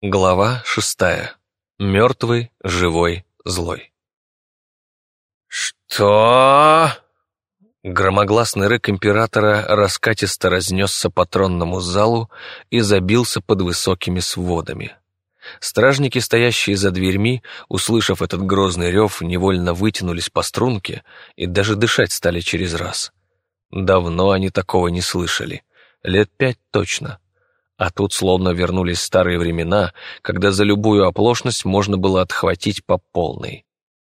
Глава шестая. Мертвый, живой, злой. «Что?» Громогласный рык императора раскатисто разнесся по тронному залу и забился под высокими сводами. Стражники, стоящие за дверьми, услышав этот грозный рев, невольно вытянулись по струнке и даже дышать стали через раз. Давно они такого не слышали. Лет пять точно. А тут словно вернулись старые времена, когда за любую оплошность можно было отхватить по полной.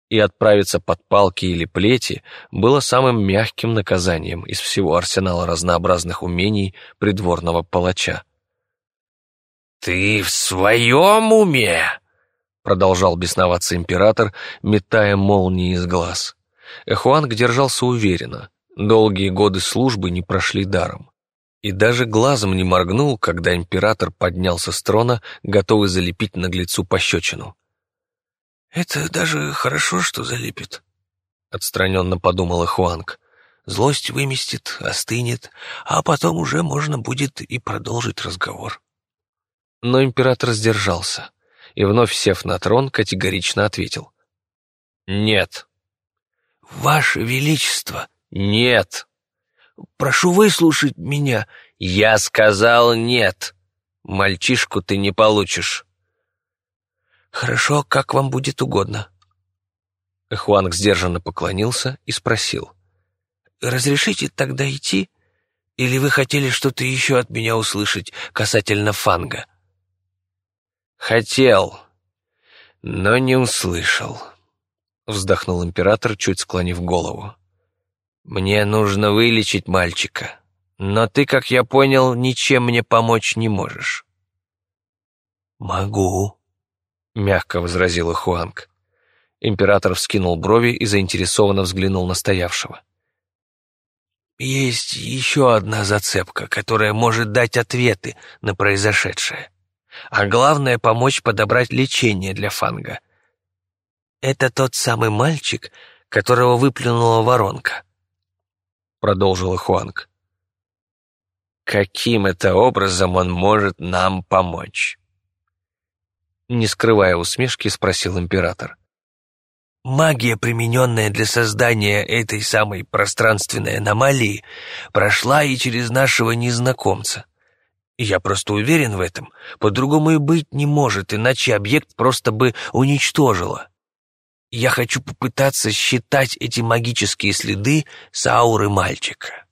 И отправиться под палки или плети было самым мягким наказанием из всего арсенала разнообразных умений придворного палача. «Ты в своем уме?» — продолжал бесноваться император, метая молнии из глаз. Эхуанг держался уверенно. Долгие годы службы не прошли даром и даже глазом не моргнул, когда император поднялся с трона, готовый залепить наглецу пощечину. «Это даже хорошо, что залепит», — отстраненно подумала Хуанг. «Злость выместит, остынет, а потом уже можно будет и продолжить разговор». Но император сдержался и, вновь сев на трон, категорично ответил. «Нет». «Ваше Величество!» «Нет!» Прошу выслушать меня». «Я сказал нет. Мальчишку ты не получишь». «Хорошо, как вам будет угодно». Хуанг сдержанно поклонился и спросил. «Разрешите тогда идти? Или вы хотели что-то еще от меня услышать касательно Фанга?» «Хотел, но не услышал», — вздохнул император, чуть склонив голову. «Мне нужно вылечить мальчика, но ты, как я понял, ничем мне помочь не можешь». «Могу», — мягко возразила Хуанг. Император вскинул брови и заинтересованно взглянул на стоявшего. «Есть еще одна зацепка, которая может дать ответы на произошедшее. А главное — помочь подобрать лечение для Фанга. Это тот самый мальчик, которого выплюнула воронка продолжила Хуанг. Каким это образом он может нам помочь? Не скрывая усмешки, спросил император. Магия, примененная для создания этой самой пространственной аномалии, прошла и через нашего незнакомца. Я просто уверен в этом. По-другому и быть не может, иначе объект просто бы уничтожило. Я хочу попытаться считать эти магические следы с ауры мальчика.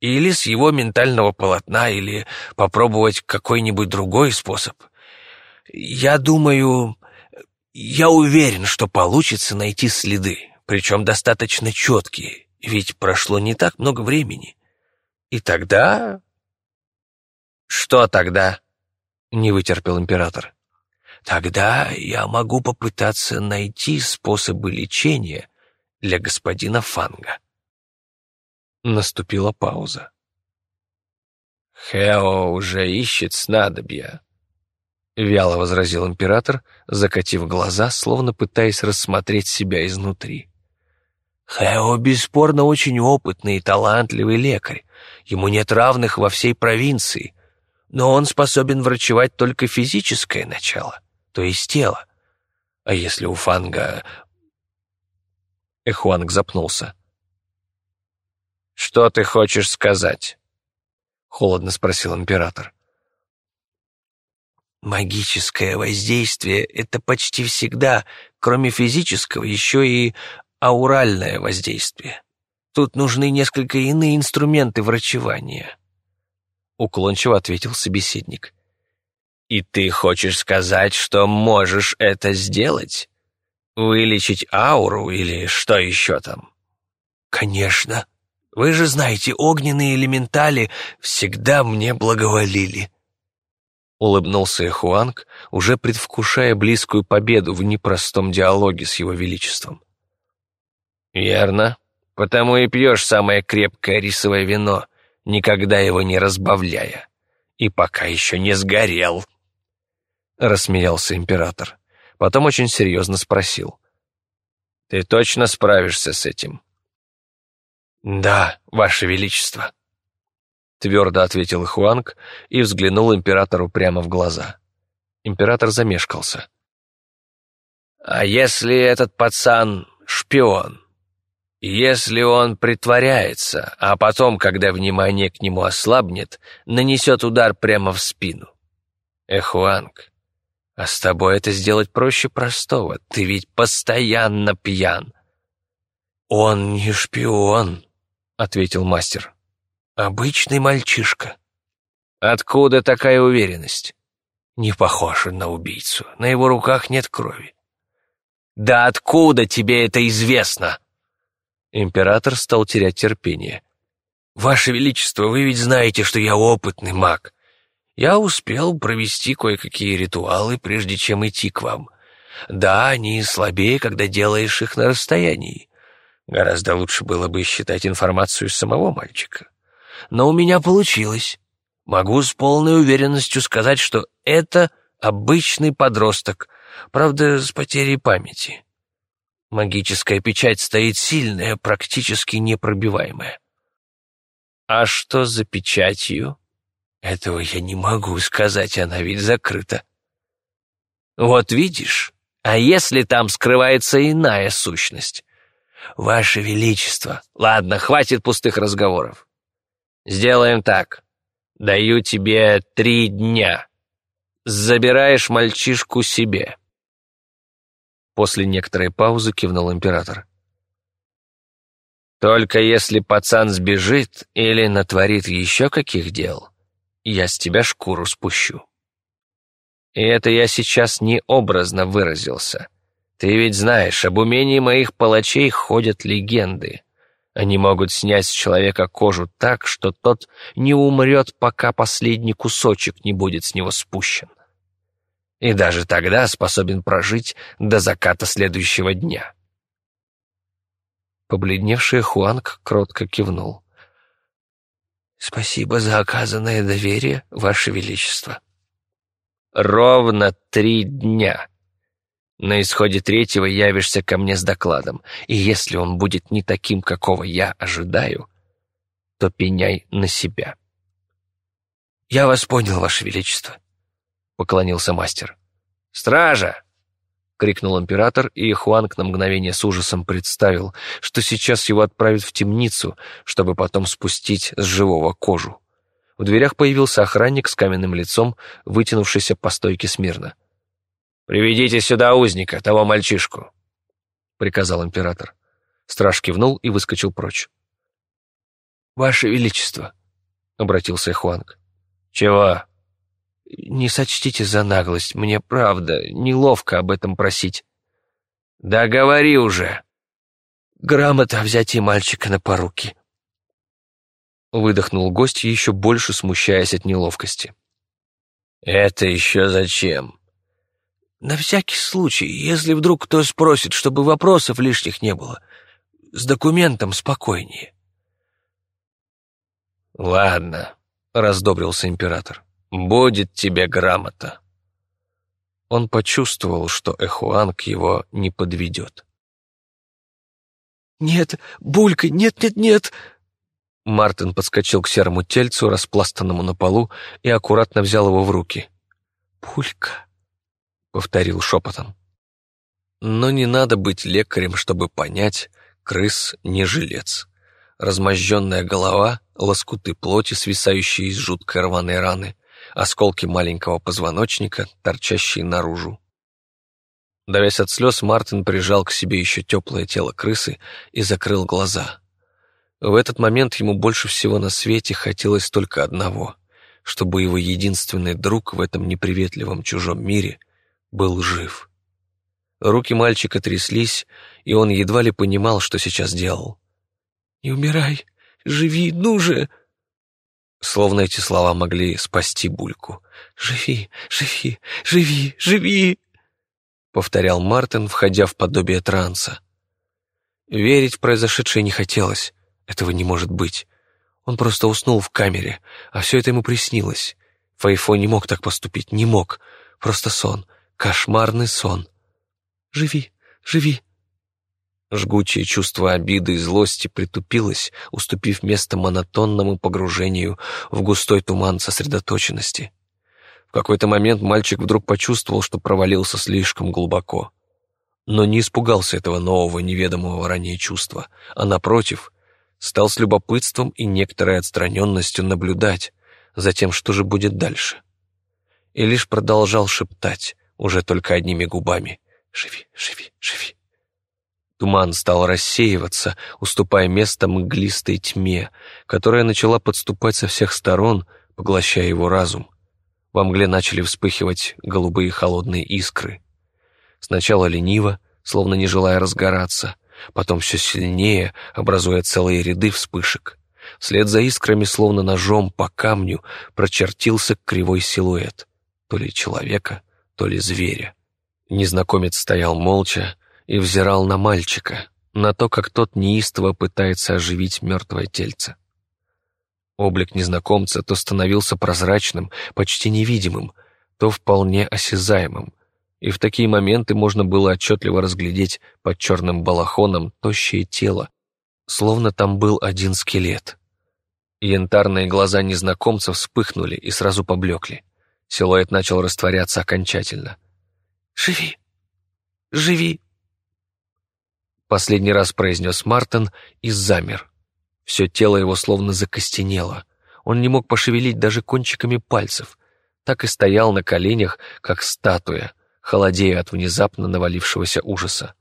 Или с его ментального полотна, или попробовать какой-нибудь другой способ. Я думаю... Я уверен, что получится найти следы, причем достаточно четкие, ведь прошло не так много времени. И тогда... Что тогда? Не вытерпел император. Тогда я могу попытаться найти способы лечения для господина Фанга. Наступила пауза. «Хео уже ищет снадобья», — вяло возразил император, закатив глаза, словно пытаясь рассмотреть себя изнутри. «Хео бесспорно очень опытный и талантливый лекарь. Ему нет равных во всей провинции, но он способен врачевать только физическое начало то есть тело. А если у Фанга... Эхуанг запнулся. «Что ты хочешь сказать?» — холодно спросил император. «Магическое воздействие — это почти всегда, кроме физического, еще и ауральное воздействие. Тут нужны несколько иные инструменты врачевания», — уклончиво ответил собеседник. И ты хочешь сказать, что можешь это сделать? Вылечить ауру или что еще там? Конечно. Вы же знаете, огненные элементали всегда мне благоволили. Улыбнулся Эхуанг, уже предвкушая близкую победу в непростом диалоге с его величеством. «Верно. Потому и пьешь самое крепкое рисовое вино, никогда его не разбавляя. И пока еще не сгорел». — рассмеялся император. Потом очень серьезно спросил. «Ты точно справишься с этим?» «Да, Ваше Величество», — твердо ответил Хуанг и взглянул императору прямо в глаза. Император замешкался. «А если этот пацан шпион? Если он притворяется, а потом, когда внимание к нему ослабнет, нанесет удар прямо в спину? Эхуанг, а с тобой это сделать проще простого, ты ведь постоянно пьян». «Он не шпион», — ответил мастер. «Обычный мальчишка». «Откуда такая уверенность?» «Не похож на убийцу. На его руках нет крови». «Да откуда тебе это известно?» Император стал терять терпение. «Ваше Величество, вы ведь знаете, что я опытный маг. Я успел провести кое-какие ритуалы, прежде чем идти к вам. Да, они слабее, когда делаешь их на расстоянии. Гораздо лучше было бы считать информацию самого мальчика. Но у меня получилось. Могу с полной уверенностью сказать, что это обычный подросток, правда, с потерей памяти. Магическая печать стоит сильная, практически непробиваемая. А что за печатью? Этого я не могу сказать, она ведь закрыта. Вот видишь, а если там скрывается иная сущность? «Ваше Величество!» «Ладно, хватит пустых разговоров. Сделаем так. Даю тебе три дня. Забираешь мальчишку себе». После некоторой паузы кивнул император. «Только если пацан сбежит или натворит еще каких дел, я с тебя шкуру спущу». И это я сейчас не образно выразился. Ты ведь знаешь, об умении моих палачей ходят легенды. Они могут снять с человека кожу так, что тот не умрет, пока последний кусочек не будет с него спущен. И даже тогда способен прожить до заката следующего дня. Побледневший Хуанг кротко кивнул. «Спасибо за оказанное доверие, Ваше Величество». «Ровно три дня», на исходе третьего явишься ко мне с докладом, и если он будет не таким, какого я ожидаю, то пеняй на себя». «Я вас понял, Ваше Величество», — поклонился мастер. «Стража!» — крикнул император, и Хуанг на мгновение с ужасом представил, что сейчас его отправят в темницу, чтобы потом спустить с живого кожу. В дверях появился охранник с каменным лицом, вытянувшийся по стойке смирно. «Приведите сюда узника, того мальчишку», — приказал император. Страж кивнул и выскочил прочь. «Ваше Величество», — обратился Хуанг. «Чего?» «Не сочтите за наглость, мне правда неловко об этом просить». «Да говори уже!» «Грамота о взятии мальчика на поруки». Выдохнул гость, еще больше смущаясь от неловкости. «Это еще зачем?» На всякий случай, если вдруг кто спросит, чтобы вопросов лишних не было. С документом спокойнее. «Ладно», — раздобрился император, — «будет тебе грамота». Он почувствовал, что Эхуанг его не подведет. «Нет, Булька, нет-нет-нет!» Мартин подскочил к серому тельцу, распластанному на полу, и аккуратно взял его в руки. «Пулька!» повторил шепотом. Но не надо быть лекарем, чтобы понять, крыс не жилец. Размозженная голова, лоскуты плоти, свисающие из жуткой рваной раны, осколки маленького позвоночника, торчащие наружу. Давясь от слез, Мартин прижал к себе еще теплое тело крысы и закрыл глаза. В этот момент ему больше всего на свете хотелось только одного — чтобы его единственный друг в этом неприветливом чужом мире был жив. Руки мальчика тряслись, и он едва ли понимал, что сейчас делал. «Не умирай! Живи, ну же!» Словно эти слова могли спасти Бульку. «Живи, живи, живи, живи!» Повторял Мартин, входя в подобие транса. Верить в произошедшее не хотелось. Этого не может быть. Он просто уснул в камере, а все это ему приснилось. Файфо не мог так поступить, не мог. Просто сон. Кошмарный сон. Живи, живи. Жгучее чувство обиды и злости притупилось, уступив место монотонному погружению в густой туман сосредоточенности. В какой-то момент мальчик вдруг почувствовал, что провалился слишком глубоко. Но не испугался этого нового, неведомого ранее чувства, а, напротив, стал с любопытством и некоторой отстраненностью наблюдать за тем, что же будет дальше. И лишь продолжал шептать, уже только одними губами «Живи, живи, живи». Туман стал рассеиваться, уступая место мглистой тьме, которая начала подступать со всех сторон, поглощая его разум. Во мгле начали вспыхивать голубые холодные искры. Сначала лениво, словно не желая разгораться, потом все сильнее, образуя целые ряды вспышек. Вслед за искрами, словно ножом по камню, прочертился кривой силуэт, то ли человека, то ли зверя. Незнакомец стоял молча и взирал на мальчика, на то, как тот неистово пытается оживить мертвое тельце. Облик незнакомца то становился прозрачным, почти невидимым, то вполне осязаемым, и в такие моменты можно было отчетливо разглядеть под черным балахоном тощее тело, словно там был один скелет. Янтарные глаза незнакомца вспыхнули и сразу поблекли. Силуэт начал растворяться окончательно. «Живи! Живи!» Последний раз произнес Мартин и замер. Все тело его словно закостенело. Он не мог пошевелить даже кончиками пальцев. Так и стоял на коленях, как статуя, холодея от внезапно навалившегося ужаса.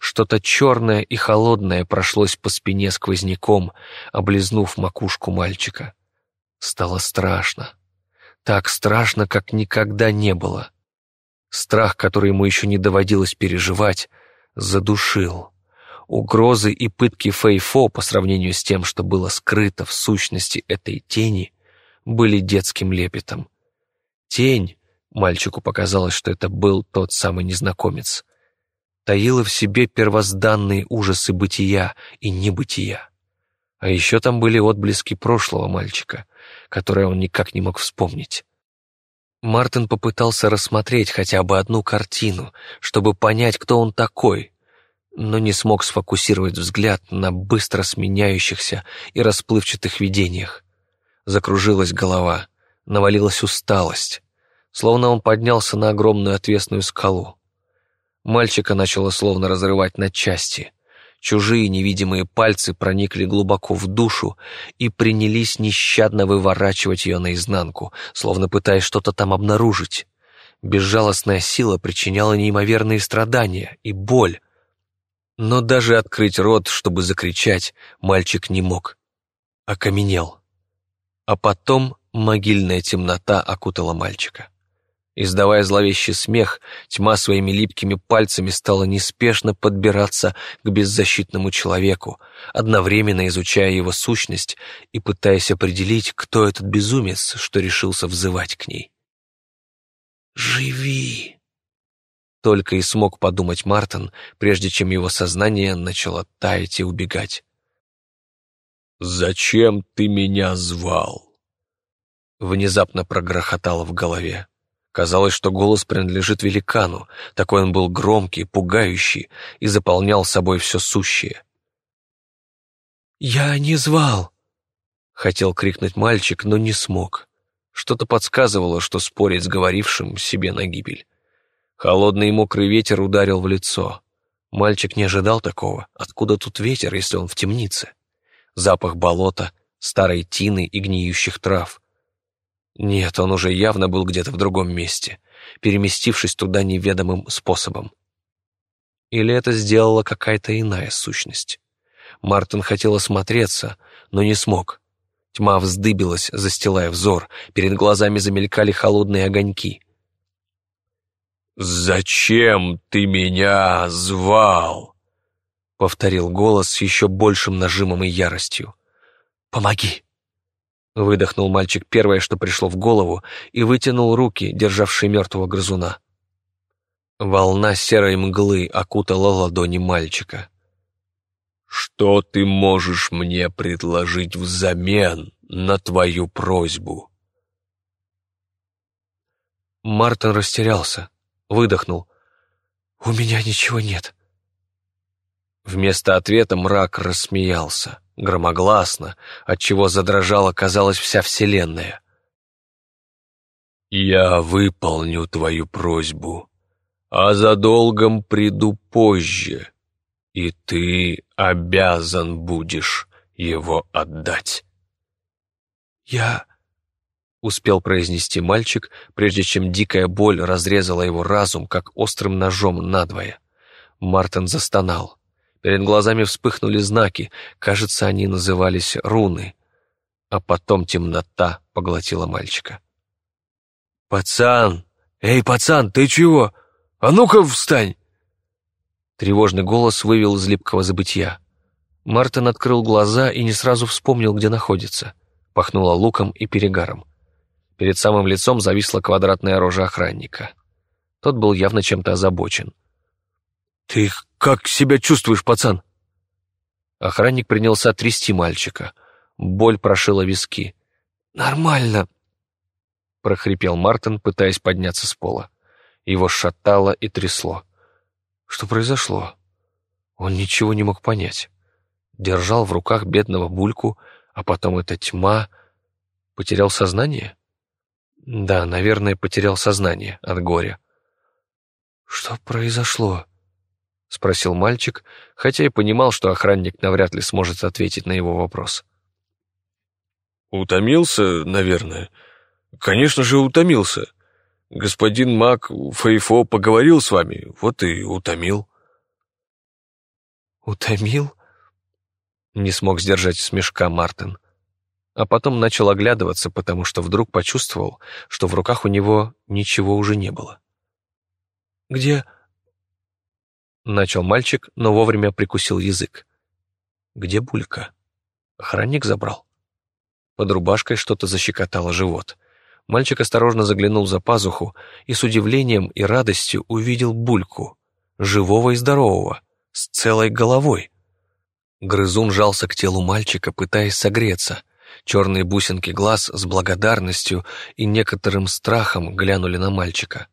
Что-то черное и холодное прошлось по спине сквозняком, облизнув макушку мальчика. Стало страшно. Так страшно, как никогда не было. Страх, который ему еще не доводилось переживать, задушил. Угрозы и пытки Фейфо по сравнению с тем, что было скрыто в сущности этой тени, были детским лепетом. Тень, мальчику показалось, что это был тот самый незнакомец, таила в себе первозданные ужасы бытия и небытия. А еще там были отблески прошлого мальчика, которое он никак не мог вспомнить. Мартин попытался рассмотреть хотя бы одну картину, чтобы понять, кто он такой, но не смог сфокусировать взгляд на быстро сменяющихся и расплывчатых видениях. Закружилась голова, навалилась усталость, словно он поднялся на огромную отвесную скалу. Мальчика начало словно разрывать на части. Чужие невидимые пальцы проникли глубоко в душу и принялись нещадно выворачивать ее наизнанку, словно пытаясь что-то там обнаружить. Безжалостная сила причиняла неимоверные страдания и боль, но даже открыть рот, чтобы закричать, мальчик не мог. Окаменел. А потом могильная темнота окутала мальчика. Издавая зловещий смех, тьма своими липкими пальцами стала неспешно подбираться к беззащитному человеку, одновременно изучая его сущность и пытаясь определить, кто этот безумец, что решился взывать к ней. «Живи!» Только и смог подумать Мартин, прежде чем его сознание начало таять и убегать. «Зачем ты меня звал?» Внезапно прогрохотало в голове. Казалось, что голос принадлежит великану, такой он был громкий, пугающий и заполнял собой все сущее. «Я не звал!» — хотел крикнуть мальчик, но не смог. Что-то подсказывало, что спорить с говорившим себе на гибель. Холодный и мокрый ветер ударил в лицо. Мальчик не ожидал такого. Откуда тут ветер, если он в темнице? Запах болота, старой тины и гниющих трав. Нет, он уже явно был где-то в другом месте, переместившись туда неведомым способом. Или это сделала какая-то иная сущность? Мартин хотел осмотреться, но не смог. Тьма вздыбилась, застилая взор, перед глазами замелькали холодные огоньки — «Зачем ты меня звал?» — повторил голос с еще большим нажимом и яростью. «Помоги!» Выдохнул мальчик первое, что пришло в голову, и вытянул руки, державшие мертвого грызуна. Волна серой мглы окутала ладони мальчика. «Что ты можешь мне предложить взамен на твою просьбу?» Мартин растерялся выдохнул. «У меня ничего нет». Вместо ответа мрак рассмеялся, громогласно, отчего задрожала, казалось, вся вселенная. «Я выполню твою просьбу, а за долгом приду позже, и ты обязан будешь его отдать». «Я...» — успел произнести мальчик, прежде чем дикая боль разрезала его разум, как острым ножом надвое. Мартин застонал. Перед глазами вспыхнули знаки, кажется, они назывались руны. А потом темнота поглотила мальчика. «Пацан! Эй, пацан, ты чего? А ну-ка встань!» Тревожный голос вывел из липкого забытья. Мартин открыл глаза и не сразу вспомнил, где находится. Пахнуло луком и перегаром. Перед самым лицом зависла квадратная рожа охранника. Тот был явно чем-то озабочен. «Ты как себя чувствуешь, пацан?» Охранник принялся трясти мальчика. Боль прошила виски. «Нормально», — прохрипел Мартин, пытаясь подняться с пола. Его шатало и трясло. Что произошло? Он ничего не мог понять. Держал в руках бедного Бульку, а потом эта тьма... Потерял сознание? Да, наверное, потерял сознание от горя. Что произошло? — спросил мальчик, хотя и понимал, что охранник навряд ли сможет ответить на его вопрос. «Утомился, наверное. Конечно же, утомился. Господин Мак Фейфо поговорил с вами, вот и утомил». «Утомил?» Не смог сдержать смешка Мартин. А потом начал оглядываться, потому что вдруг почувствовал, что в руках у него ничего уже не было. «Где...» Начал мальчик, но вовремя прикусил язык. Где Булька? Охранник забрал. Под рубашкой что-то защекотало живот. Мальчик осторожно заглянул за пазуху и с удивлением и радостью увидел Бульку, живого и здорового, с целой головой. Грызун жался к телу мальчика, пытаясь согреться. Черные бусинки глаз с благодарностью и некоторым страхом глянули на мальчика.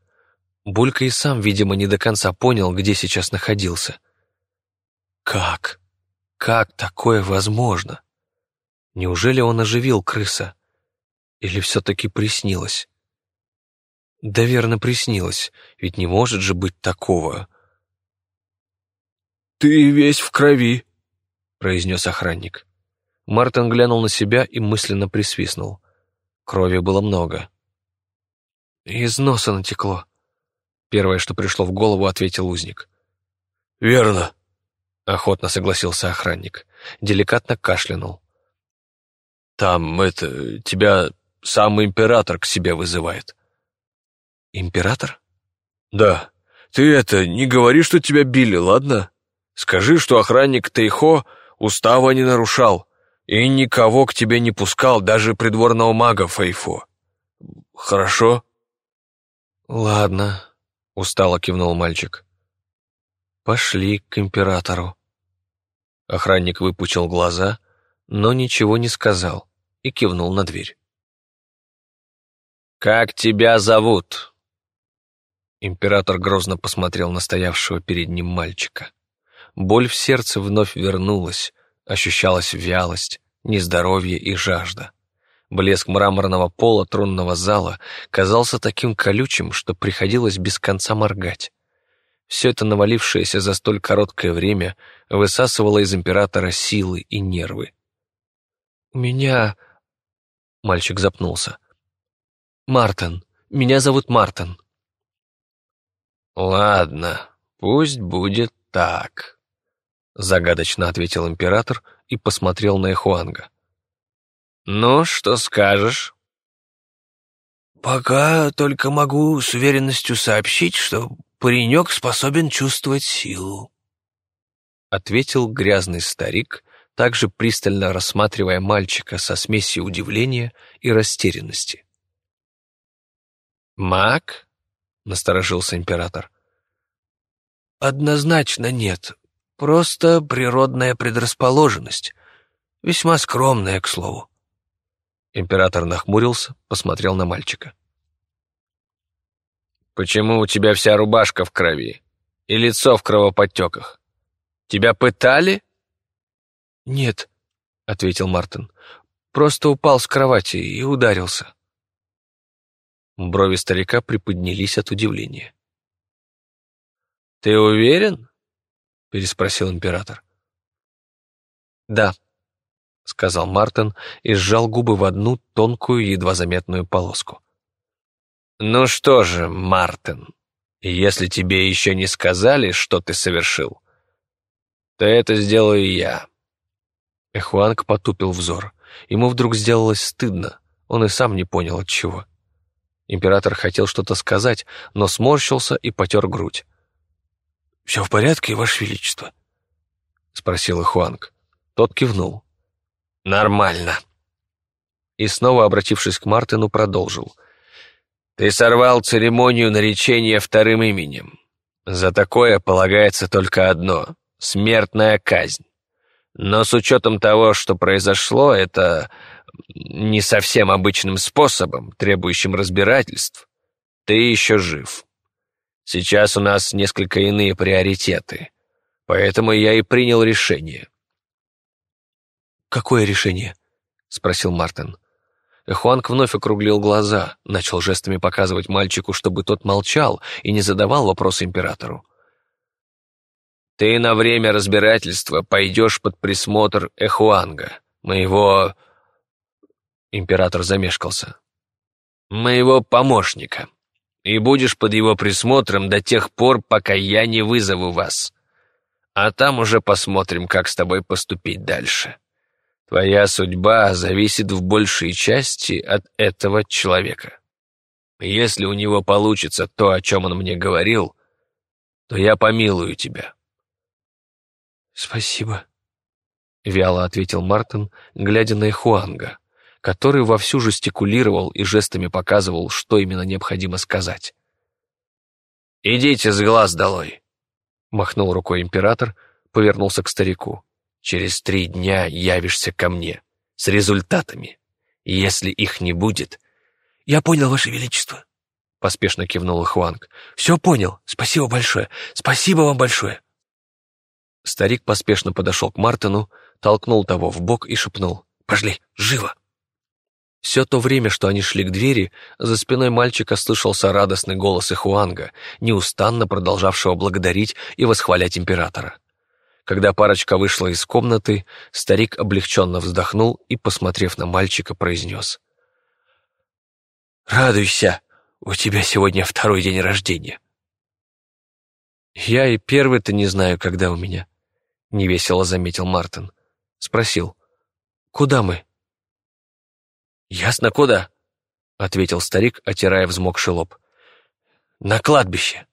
Булька и сам, видимо, не до конца понял, где сейчас находился. Как? Как такое возможно? Неужели он оживил крыса? Или все-таки приснилось? Да верно приснилось, ведь не может же быть такого. «Ты весь в крови», — произнес охранник. Мартин глянул на себя и мысленно присвистнул. Крови было много. Из носа натекло. Первое, что пришло в голову, ответил узник. «Верно», — охотно согласился охранник. Деликатно кашлянул. «Там, это, тебя сам император к себе вызывает». «Император?» «Да. Ты это, не говори, что тебя били, ладно? Скажи, что охранник Тейхо устава не нарушал и никого к тебе не пускал, даже придворного мага Фейфо. Хорошо?» «Ладно», — устало кивнул мальчик. «Пошли к императору». Охранник выпучил глаза, но ничего не сказал и кивнул на дверь. «Как тебя зовут?» Император грозно посмотрел на стоявшего перед ним мальчика. Боль в сердце вновь вернулась, ощущалась вялость, нездоровье и жажда. Блеск мраморного пола тронного зала казался таким колючим, что приходилось без конца моргать. Все это навалившееся за столь короткое время высасывало из императора силы и нервы. «У меня...» — мальчик запнулся. «Мартин. Меня зовут Мартин». «Ладно, пусть будет так», — загадочно ответил император и посмотрел на Эхуанга. «Ну, что скажешь?» «Пока только могу с уверенностью сообщить, что паренек способен чувствовать силу», — ответил грязный старик, также пристально рассматривая мальчика со смесью удивления и растерянности. «Маг?» — насторожился император. «Однозначно нет. Просто природная предрасположенность. Весьма скромная, к слову. Император нахмурился, посмотрел на мальчика. «Почему у тебя вся рубашка в крови и лицо в кровоподтеках? Тебя пытали?» «Нет», — ответил Мартин. «Просто упал с кровати и ударился». Брови старика приподнялись от удивления. «Ты уверен?» — переспросил император. «Да», — сказал Мартин и сжал губы в одну тонкую, едва заметную полоску. «Ну что же, Мартин, если тебе еще не сказали, что ты совершил, то это сделаю я». Эхуанг потупил взор. Ему вдруг сделалось стыдно. Он и сам не понял, от чего. Император хотел что-то сказать, но сморщился и потер грудь. «Все в порядке, Ваше Величество?» — спросил Ихуанг. Тот кивнул. «Нормально». И снова, обратившись к Мартину, продолжил. «Ты сорвал церемонию наречения вторым именем. За такое полагается только одно — смертная казнь. Но с учетом того, что произошло, это не совсем обычным способом, требующим разбирательств, ты еще жив. Сейчас у нас несколько иные приоритеты, поэтому я и принял решение. «Какое решение?» — спросил Мартин. Эхуанг вновь округлил глаза, начал жестами показывать мальчику, чтобы тот молчал и не задавал вопросы императору. «Ты на время разбирательства пойдешь под присмотр Эхуанга, моего Император замешкался. «Моего помощника. И будешь под его присмотром до тех пор, пока я не вызову вас. А там уже посмотрим, как с тобой поступить дальше. Твоя судьба зависит в большей части от этого человека. Если у него получится то, о чем он мне говорил, то я помилую тебя». «Спасибо», — вяло ответил Мартин, глядя на Эхуанга который вовсю жестикулировал и жестами показывал, что именно необходимо сказать. «Идите с глаз долой!» — махнул рукой император, повернулся к старику. «Через три дня явишься ко мне с результатами. Если их не будет...» «Я понял, Ваше Величество», — поспешно кивнул Хуанг. «Все понял. Спасибо большое. Спасибо вам большое». Старик поспешно подошел к Мартину, толкнул того в бок и шепнул. «Пошли, живо!» Все то время, что они шли к двери, за спиной мальчика слышался радостный голос Ихуанга, неустанно продолжавшего благодарить и восхвалять императора. Когда парочка вышла из комнаты, старик облегченно вздохнул и, посмотрев на мальчика, произнес. «Радуйся, у тебя сегодня второй день рождения». «Я и первый-то не знаю, когда у меня», — невесело заметил Мартин. Спросил. «Куда мы?» «Ясно куда», — ответил старик, отирая взмокший лоб. «На кладбище».